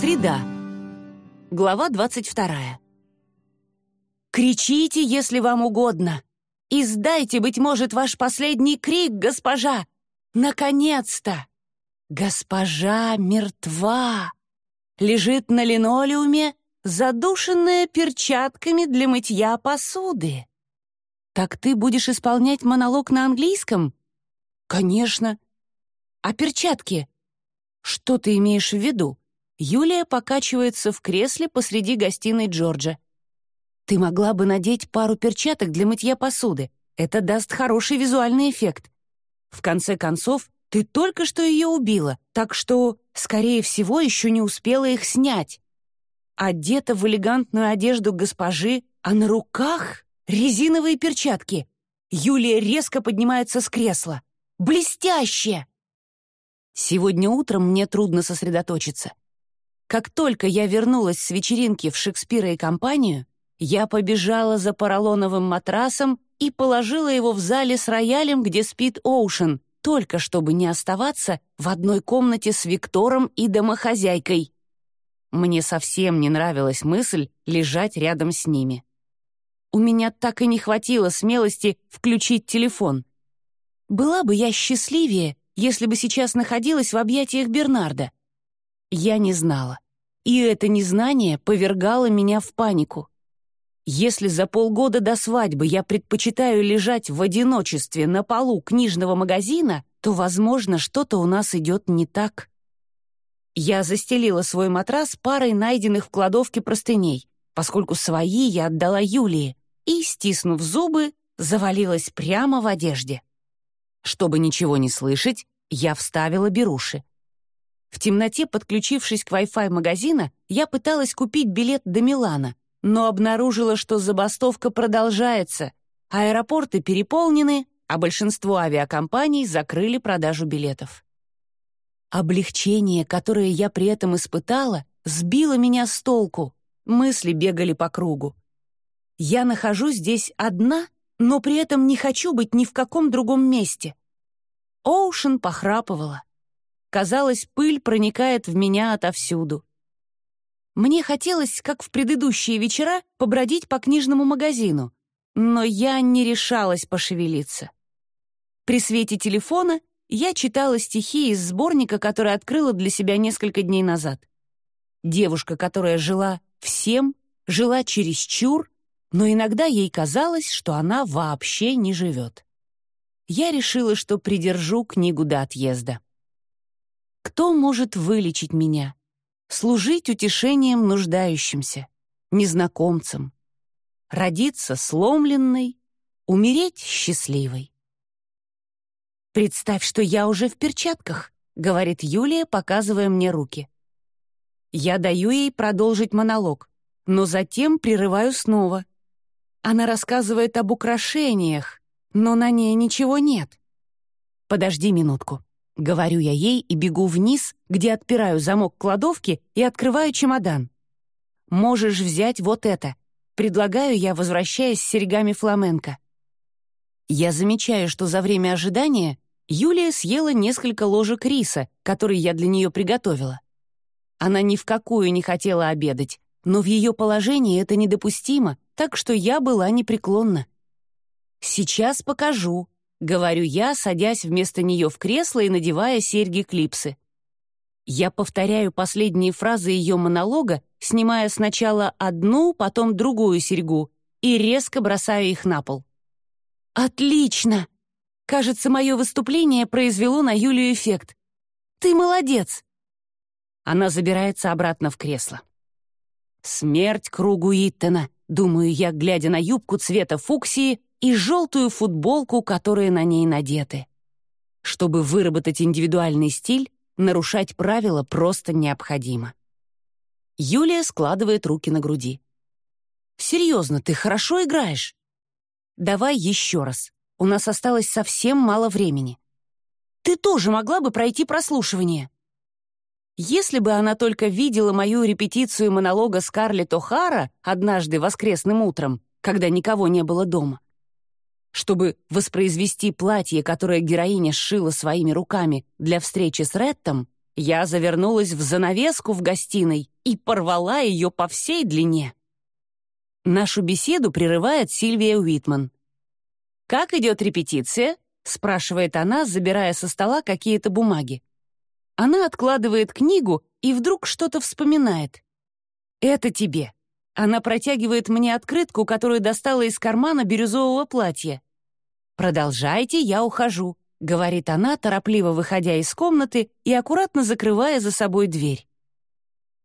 Среда. Глава 22. «Кричите, если вам угодно. Издайте, быть может, ваш последний крик, госпожа! Наконец-то! Госпожа мертва! Лежит на линолеуме, задушенная перчатками для мытья посуды. Так ты будешь исполнять монолог на английском? Конечно. А перчатки? Что ты имеешь в виду? Юлия покачивается в кресле посреди гостиной Джорджа. «Ты могла бы надеть пару перчаток для мытья посуды. Это даст хороший визуальный эффект. В конце концов, ты только что ее убила, так что, скорее всего, еще не успела их снять. Одета в элегантную одежду госпожи, а на руках резиновые перчатки. Юлия резко поднимается с кресла. «Блестяще!» Сегодня утром мне трудно сосредоточиться. Как только я вернулась с вечеринки в Шекспира и компанию, я побежала за поролоновым матрасом и положила его в зале с роялем, где спит Оушен, только чтобы не оставаться в одной комнате с Виктором и домохозяйкой. Мне совсем не нравилась мысль лежать рядом с ними. У меня так и не хватило смелости включить телефон. Была бы я счастливее, если бы сейчас находилась в объятиях Бернарда. Я не знала. И это незнание повергало меня в панику. Если за полгода до свадьбы я предпочитаю лежать в одиночестве на полу книжного магазина, то, возможно, что-то у нас идет не так. Я застелила свой матрас парой найденных в кладовке простыней, поскольку свои я отдала Юлии, и, стиснув зубы, завалилась прямо в одежде. Чтобы ничего не слышать, я вставила беруши. В темноте, подключившись к Wi-Fi магазина, я пыталась купить билет до Милана, но обнаружила, что забастовка продолжается, аэропорты переполнены, а большинство авиакомпаний закрыли продажу билетов. Облегчение, которое я при этом испытала, сбило меня с толку. Мысли бегали по кругу. Я нахожусь здесь одна, но при этом не хочу быть ни в каком другом месте. Оушен похрапывала. Казалось, пыль проникает в меня отовсюду. Мне хотелось, как в предыдущие вечера, побродить по книжному магазину, но я не решалась пошевелиться. При свете телефона я читала стихи из сборника, который открыла для себя несколько дней назад. Девушка, которая жила всем, жила чересчур, но иногда ей казалось, что она вообще не живет. Я решила, что придержу книгу до отъезда. Кто может вылечить меня? Служить утешением нуждающимся, незнакомцам. Родиться сломленной, умереть счастливой. «Представь, что я уже в перчатках», — говорит Юлия, показывая мне руки. Я даю ей продолжить монолог, но затем прерываю снова. Она рассказывает об украшениях, но на ней ничего нет. «Подожди минутку», Говорю я ей и бегу вниз, где отпираю замок кладовки и открываю чемодан. «Можешь взять вот это», — предлагаю я, возвращаясь с серьгами фламенко. Я замечаю, что за время ожидания Юлия съела несколько ложек риса, который я для нее приготовила. Она ни в какую не хотела обедать, но в ее положении это недопустимо, так что я была непреклонна. «Сейчас покажу», — говорю я, садясь вместо нее в кресло и надевая серьги-клипсы. Я повторяю последние фразы ее монолога, снимая сначала одну, потом другую серьгу и резко бросаю их на пол. «Отлично!» Кажется, мое выступление произвело на Юлию эффект. «Ты молодец!» Она забирается обратно в кресло. «Смерть кругу Иттена», — думаю я, глядя на юбку цвета фуксии и желтую футболку, которые на ней надеты. Чтобы выработать индивидуальный стиль, нарушать правила просто необходимо. Юлия складывает руки на груди. «Серьезно, ты хорошо играешь?» «Давай еще раз. У нас осталось совсем мало времени. Ты тоже могла бы пройти прослушивание». Если бы она только видела мою репетицию монолога Скарлетт О'Хара однажды воскресным утром, когда никого не было дома, чтобы воспроизвести платье, которое героиня сшила своими руками для встречи с Реттом, Я завернулась в занавеску в гостиной и порвала ее по всей длине. Нашу беседу прерывает Сильвия Уитман. «Как идет репетиция?» — спрашивает она, забирая со стола какие-то бумаги. Она откладывает книгу и вдруг что-то вспоминает. «Это тебе». Она протягивает мне открытку, которую достала из кармана бирюзового платья. «Продолжайте, я ухожу», — говорит она, торопливо выходя из комнаты и аккуратно закрывая за собой дверь.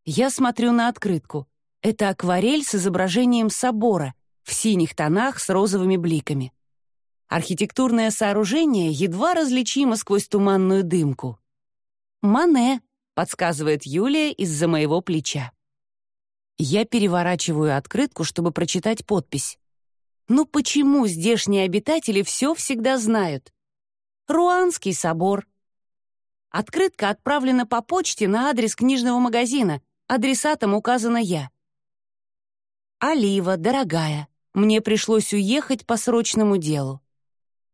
Я смотрю на открытку. Это акварель с изображением собора в синих тонах с розовыми бликами. Архитектурное сооружение едва различимо сквозь туманную дымку. «Мане», — подсказывает Юлия из-за моего плеча. Я переворачиваю открытку, чтобы прочитать подпись. Ну почему здешние обитатели все всегда знают? Руанский собор. Открытка отправлена по почте на адрес книжного магазина. Адресатом указана я. «Олива, дорогая, мне пришлось уехать по срочному делу.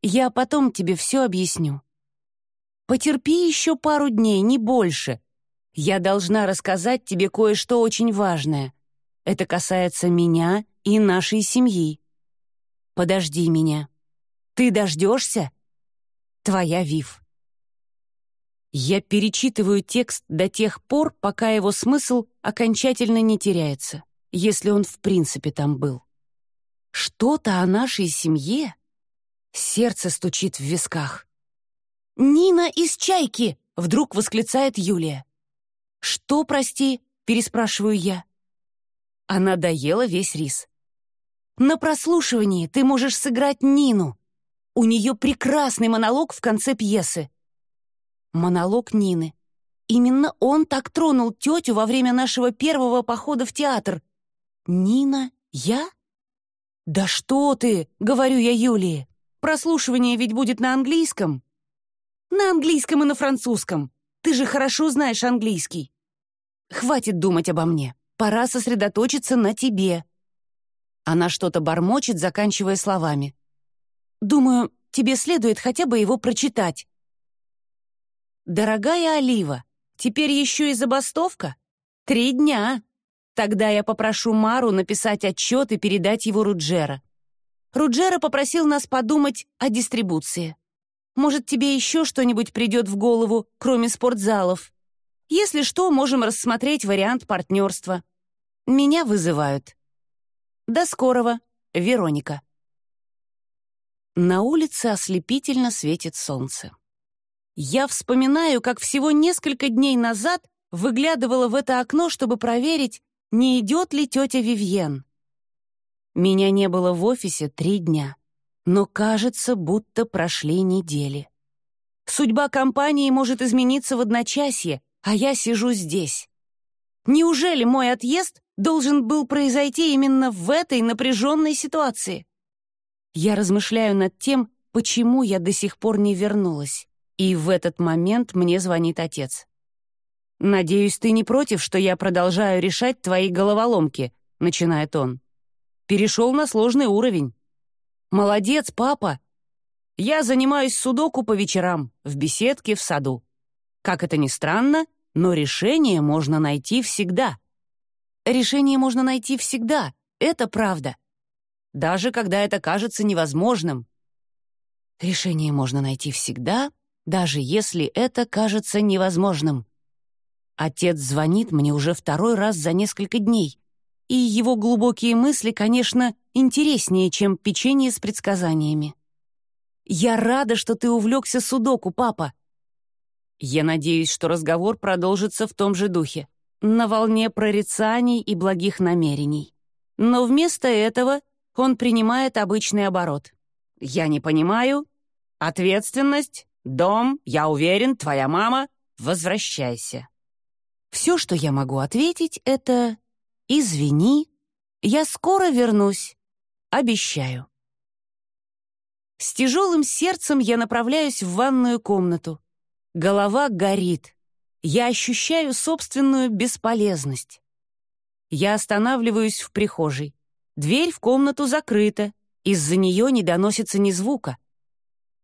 Я потом тебе все объясню. Потерпи еще пару дней, не больше. Я должна рассказать тебе кое-что очень важное. Это касается меня и нашей семьи. Подожди меня. Ты дождешься? Твоя Вив. Я перечитываю текст до тех пор, пока его смысл окончательно не теряется, если он в принципе там был. Что-то о нашей семье? Сердце стучит в висках. «Нина из «Чайки!» — вдруг восклицает Юлия. «Что, прости?» — переспрашиваю я. Она доела весь рис. На прослушивании ты можешь сыграть Нину. У нее прекрасный монолог в конце пьесы. Монолог Нины. Именно он так тронул тетю во время нашего первого похода в театр. Нина? Я? Да что ты, говорю я Юлии. Прослушивание ведь будет на английском. На английском и на французском. Ты же хорошо знаешь английский. Хватит думать обо мне. Пора сосредоточиться на тебе. Она что-то бормочет, заканчивая словами. «Думаю, тебе следует хотя бы его прочитать». «Дорогая Олива, теперь еще и забастовка? Три дня. Тогда я попрошу Мару написать отчет и передать его Руджера. Руджера попросил нас подумать о дистрибуции. Может, тебе еще что-нибудь придет в голову, кроме спортзалов? Если что, можем рассмотреть вариант партнерства. Меня вызывают. До скорого, Вероника. На улице ослепительно светит солнце. Я вспоминаю, как всего несколько дней назад выглядывала в это окно, чтобы проверить, не идет ли тетя Вивьен. Меня не было в офисе три дня, но кажется, будто прошли недели. Судьба компании может измениться в одночасье, а я сижу здесь. Неужели мой отъезд должен был произойти именно в этой напряженной ситуации? Я размышляю над тем, почему я до сих пор не вернулась. И в этот момент мне звонит отец. «Надеюсь, ты не против, что я продолжаю решать твои головоломки», — начинает он. «Перешел на сложный уровень». «Молодец, папа!» «Я занимаюсь судоку по вечерам, в беседке в саду. Как это ни странно, но решение можно найти всегда». Решение можно найти всегда, это правда. Даже когда это кажется невозможным. Решение можно найти всегда, даже если это кажется невозможным. Отец звонит мне уже второй раз за несколько дней, и его глубокие мысли, конечно, интереснее, чем печенье с предсказаниями. «Я рада, что ты увлекся судоку, папа!» Я надеюсь, что разговор продолжится в том же духе на волне прорицаний и благих намерений. Но вместо этого он принимает обычный оборот. «Я не понимаю. Ответственность, дом, я уверен, твоя мама. Возвращайся». Все, что я могу ответить, это «Извини, я скоро вернусь. Обещаю». С тяжелым сердцем я направляюсь в ванную комнату. Голова горит я ощущаю собственную бесполезность. Я останавливаюсь в прихожей. Дверь в комнату закрыта, из-за нее не доносится ни звука.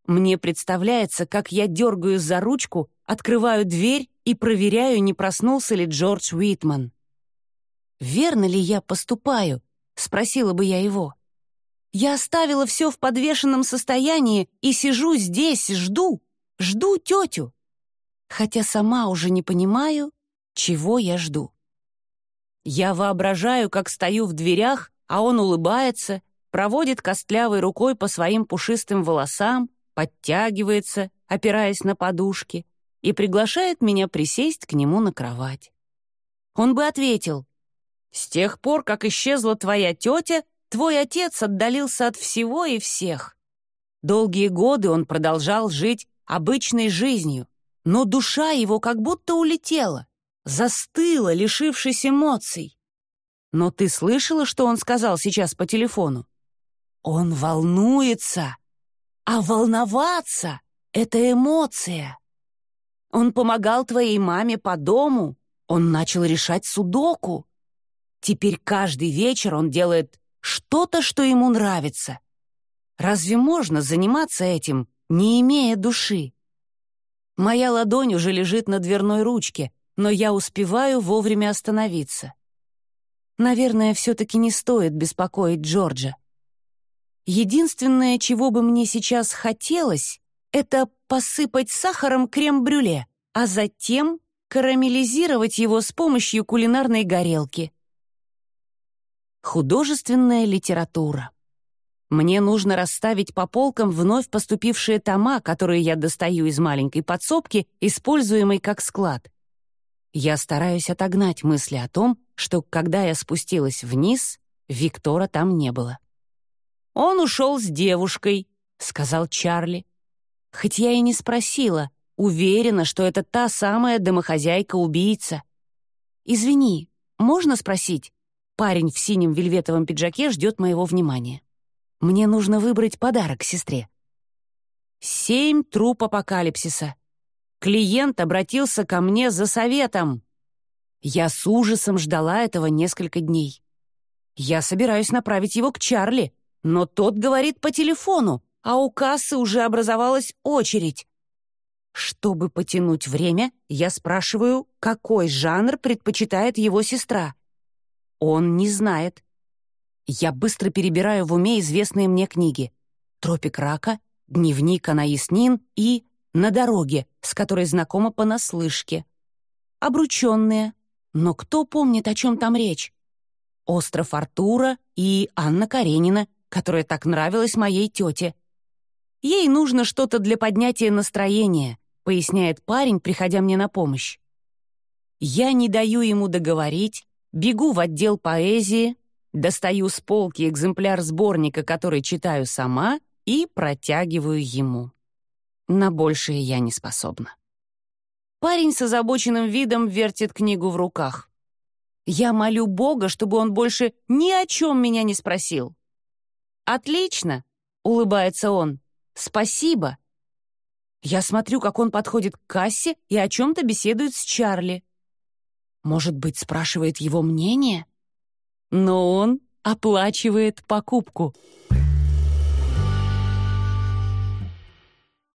Мне представляется, как я дергаю за ручку, открываю дверь и проверяю, не проснулся ли Джордж Уитман. «Верно ли я поступаю?» — спросила бы я его. «Я оставила все в подвешенном состоянии и сижу здесь, жду, жду тетю, хотя сама уже не понимаю, чего я жду». Я воображаю, как стою в дверях, а он улыбается, проводит костлявой рукой по своим пушистым волосам, подтягивается, опираясь на подушки, и приглашает меня присесть к нему на кровать. Он бы ответил, «С тех пор, как исчезла твоя тетя, твой отец отдалился от всего и всех». Долгие годы он продолжал жить обычной жизнью, но душа его как будто улетела, застыла, лишившись эмоций. Но ты слышала, что он сказал сейчас по телефону? Он волнуется. А волноваться — это эмоция. Он помогал твоей маме по дому, он начал решать судоку. Теперь каждый вечер он делает что-то, что ему нравится. Разве можно заниматься этим, не имея души? Моя ладонь уже лежит на дверной ручке, но я успеваю вовремя остановиться. Наверное, все-таки не стоит беспокоить Джорджа. Единственное, чего бы мне сейчас хотелось, это посыпать сахаром крем-брюле, а затем карамелизировать его с помощью кулинарной горелки. Художественная литература. Мне нужно расставить по полкам вновь поступившие тома, которые я достаю из маленькой подсобки, используемой как склад. Я стараюсь отогнать мысли о том, что, когда я спустилась вниз, Виктора там не было. «Он ушел с девушкой», — сказал Чарли. Хоть я и не спросила, уверена, что это та самая домохозяйка-убийца. «Извини, можно спросить?» Парень в синем вельветовом пиджаке ждет моего внимания. Мне нужно выбрать подарок сестре. Семь труп апокалипсиса. Клиент обратился ко мне за советом. Я с ужасом ждала этого несколько дней. Я собираюсь направить его к Чарли, но тот говорит по телефону, а у кассы уже образовалась очередь. Чтобы потянуть время, я спрашиваю, какой жанр предпочитает его сестра. Он не знает. Я быстро перебираю в уме известные мне книги. «Тропик рака», «Дневник Анаис Нин» и «На дороге», с которой знакома понаслышке. Обрученные. Но кто помнит, о чем там речь? «Остров Артура» и «Анна Каренина», которая так нравилась моей тете. Ей нужно что-то для поднятия настроения, поясняет парень, приходя мне на помощь. Я не даю ему договорить, бегу в отдел поэзии, достаю с полки экземпляр сборника, который читаю сама, и протягиваю ему. На большее я не способна. Парень с озабоченным видом вертит книгу в руках. Я молю Бога, чтобы он больше ни о чем меня не спросил. «Отлично!» — улыбается он. «Спасибо!» Я смотрю, как он подходит к кассе и о чем-то беседует с Чарли. Может быть, спрашивает его мнение? Но он оплачивает покупку —